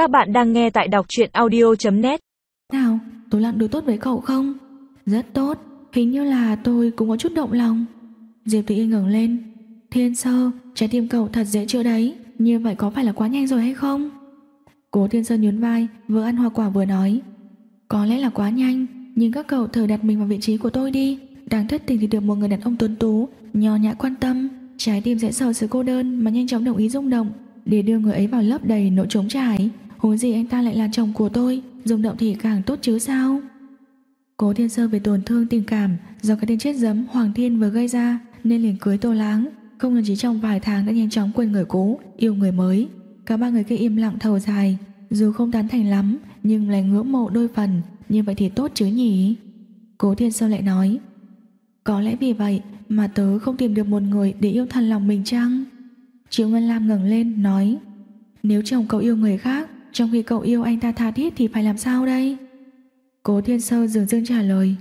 Các bạn đang nghe tại đọc truyện audio.net Nào, tôi làm đối tốt với cậu không? Rất tốt, hình như là tôi cũng có chút động lòng. Diệp Thị y ngẩng lên. Thiên sơ, trái tim cậu thật dễ chữa đấy, như vậy có phải là quá nhanh rồi hay không? Cố Thiên Sơ nhún vai, vừa ăn hoa quả vừa nói. Có lẽ là quá nhanh, nhưng các cậu thử đặt mình vào vị trí của tôi đi. đáng thất tình thì được một người đàn ông tuấn tú, nho nhã quan tâm, trái tim dễ sợ sự cô đơn mà nhanh chóng đồng ý rung động để đưa người ấy vào lớp đầy nỗi trống trải. Huống gì anh ta lại là chồng của tôi, dùng động thì càng tốt chứ sao? Cố Thiên Sơ về tổn thương tình cảm do cái tên chết dấm Hoàng Thiên vừa gây ra nên liền cưới Tô Láng. Không ngờ chỉ trong vài tháng đã nhanh chóng quên người cũ, yêu người mới. Cả ba người kia im lặng thầu dài, dù không tán thành lắm nhưng lại ngưỡng mộ đôi phần, như vậy thì tốt chứ nhỉ? Cố Thiên Sơ lại nói, có lẽ vì vậy mà tớ không tìm được một người để yêu thần lòng mình chăng? Triệu Ngân Lam ngẩng lên nói, nếu chồng cậu yêu người khác, trong khi cậu yêu anh ta tha thiết thì phải làm sao đây? Cố Thiên Sơ dường dưng trả lời,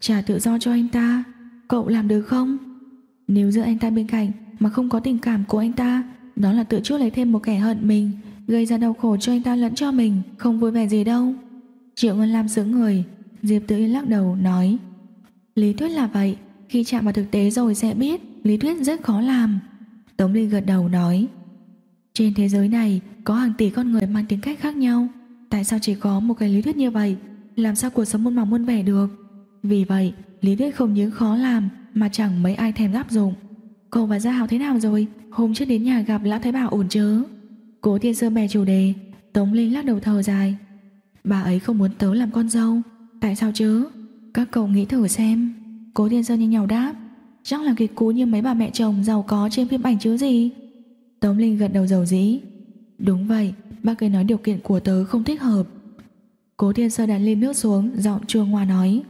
trả tự do cho anh ta, cậu làm được không? Nếu giữa anh ta bên cạnh mà không có tình cảm của anh ta, đó là tự chuốc lấy thêm một kẻ hận mình, gây ra đau khổ cho anh ta lẫn cho mình, không vui vẻ gì đâu. Triệu Ngân Lam sướng người, Diệp Tử Yên lắc đầu nói, lý thuyết là vậy, khi chạm vào thực tế rồi sẽ biết, lý thuyết rất khó làm. Tống Linh gật đầu nói, trên thế giới này có hàng tỷ con người mang tính cách khác nhau, tại sao chỉ có một cái lý thuyết như vậy, làm sao cuộc sống muôn màu muôn vẻ được? Vì vậy, lý thuyết không những khó làm mà chẳng mấy ai thèm áp dụng. Cậu và Gia Hào thế nào rồi? Hôm trước đến nhà gặp Lão Thái Bảo ổn chứ? Cố Thiên Sơ bè chủ đề, Tống Linh lắc đầu thở dài. Bà ấy không muốn tớ làm con dâu, tại sao chứ? Các cậu nghĩ thử xem. Cố Thiên Sơ như nhau đáp, chắc là kịch cú như mấy bà mẹ chồng giàu có trên phim ảnh chứ gì? Tống Linh gật đầu dầu dĩ. Đúng vậy, bác ấy nói điều kiện của tớ không thích hợp. Cố Thiên Sơ đặt ly nước xuống, giọng chua ngoa nói.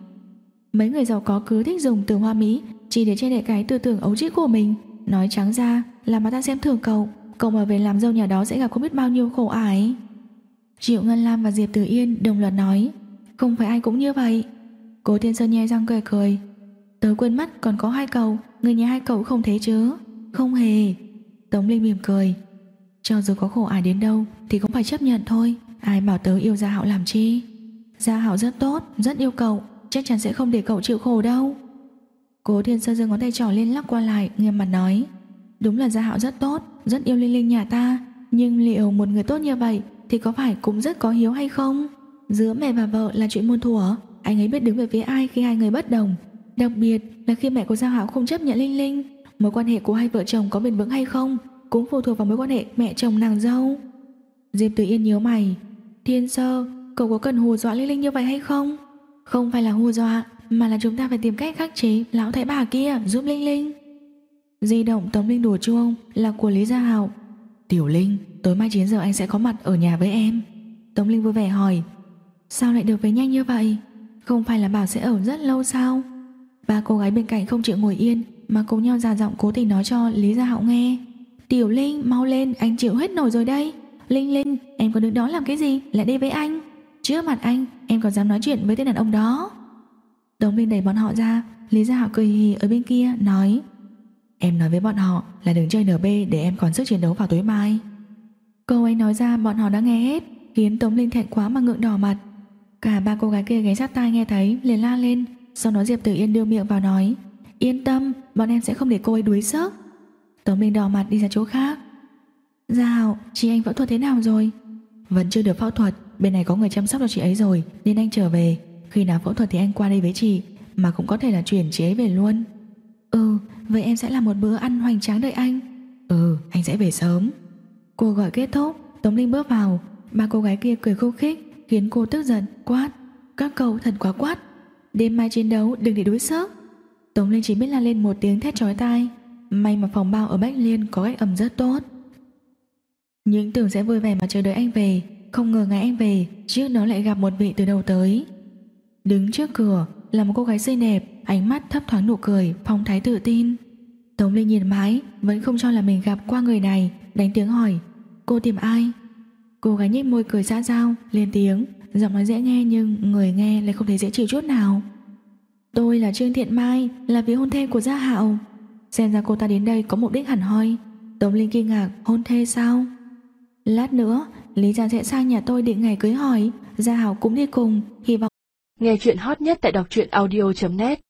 Mấy người giàu có cứ thích dùng từ hoa mỹ chỉ để che đậy cái tư tưởng ấu trĩ của mình. Nói trắng ra là mà ta xem thường cậu, cậu mà về làm dâu nhà đó sẽ gặp không biết bao nhiêu khổ ải. Triệu Ngân Lam và Diệp Tử Yên đồng loạt nói, không phải ai cũng như vậy. Cố Thiên Sơn nhe răng cười cười. Tớ quên mất còn có hai cậu, người nhà hai cậu không thế chứ? Không hề. Tống Linh mỉm cười. Cho dù có khổ ai đến đâu thì cũng phải chấp nhận thôi. Ai bảo tớ yêu Gia Hạo làm chi? Gia Hạo rất tốt, rất yêu cậu, chắc chắn sẽ không để cậu chịu khổ đâu. Cố Thiên Sơn giơ ngón tay trỏ lên lắc qua lại, nghiêm mặt nói. Đúng là Gia Hạo rất tốt, rất yêu Linh Linh nhà ta, nhưng liệu một người tốt như vậy thì có phải cũng rất có hiếu hay không? Giữa mẹ và vợ là chuyện muôn thuở, anh ấy biết đứng về phía ai khi hai người bất đồng. Đặc biệt là khi mẹ của Gia Hạo không chấp nhận Linh Linh, mối quan hệ của hai vợ chồng có bền vững hay không cũng phụ thuộc vào mối quan hệ mẹ chồng nàng dâu. Diệp Tử Yên nhíu mày, Thiên Sơ, cậu có cần hù dọa Linh Linh như vậy hay không? Không phải là hù dọa, mà là chúng ta phải tìm cách khắc chế lão thái bà kia giúp Linh Linh. Di động tống linh đùa chuông là của Lý Gia Hạo. Tiểu Linh, tối mai 9 giờ anh sẽ có mặt ở nhà với em. Tống Linh vui vẻ hỏi, sao lại được về nhanh như vậy? Không phải là bảo sẽ ở rất lâu sao? Ba cô gái bên cạnh không chịu ngồi yên mà cùng nhau già giọng cố tình nói cho Lý Gia Hạo nghe. Tiểu Linh, mau lên, anh chịu hết nổi rồi đây. Linh Linh, em có đứng đó làm cái gì? Lại đi với anh. Trước mặt anh, em còn dám nói chuyện với tên đàn ông đó. Tống Linh đẩy bọn họ ra, Lý Gia Hạo cười hì ở bên kia, nói Em nói với bọn họ là đừng chơi NB để em còn sức chiến đấu vào tối mai. Câu anh nói ra bọn họ đã nghe hết, khiến Tống Linh thẹn quá mà ngượng đỏ mặt. Cả ba cô gái kia ghé sát tai nghe thấy, liền la lên, sau đó Diệp Tử Yên đưa miệng vào nói Yên tâm, bọn em sẽ không để cô ấy đuối sức. Tống Linh đỏ mặt đi ra chỗ khác. Gia chị anh phẫu thuật thế nào rồi? Vẫn chưa được phẫu thuật, bên này có người chăm sóc cho chị ấy rồi, nên anh trở về. Khi nào phẫu thuật thì anh qua đây với chị, mà cũng có thể là chuyển chị ấy về luôn. Ừ, vậy em sẽ làm một bữa ăn hoành tráng đợi anh. Ừ, anh sẽ về sớm. Cô gọi kết thúc, Tống Linh bước vào, ba cô gái kia cười khúc khích, khiến cô tức giận, quát. Các cậu thật quá quát. Đêm mai chiến đấu đừng để đuối sức. Tống Linh chỉ biết la lên một tiếng thét chói tai. May mà phòng bao ở Bách Liên có cách ẩm rất tốt. Những tưởng sẽ vui vẻ mà chờ đợi anh về, không ngờ ngày anh về, trước đó lại gặp một vị từ đầu tới. Đứng trước cửa là một cô gái xinh đẹp, ánh mắt thấp thoáng nụ cười, phong thái tự tin. Tống Linh nhìn mãi, vẫn không cho là mình gặp qua người này, đánh tiếng hỏi, cô tìm ai? Cô gái nhếch môi cười xã giao, lên tiếng, giọng nói dễ nghe nhưng người nghe lại không thấy dễ chịu chút nào. Tôi là Trương Thiện Mai, là vị hôn thê của Gia Hạo. Xem ra cô ta đến đây có mục đích hẳn hoi. Tống Linh kinh ngạc, hôn thê sao? Lát nữa, Lý Giang sẽ sang nhà tôi định ngày cưới hỏi Gia Hảo cũng đi cùng Hy vọng Nghe chuyện hot nhất tại đọc truyện audio.net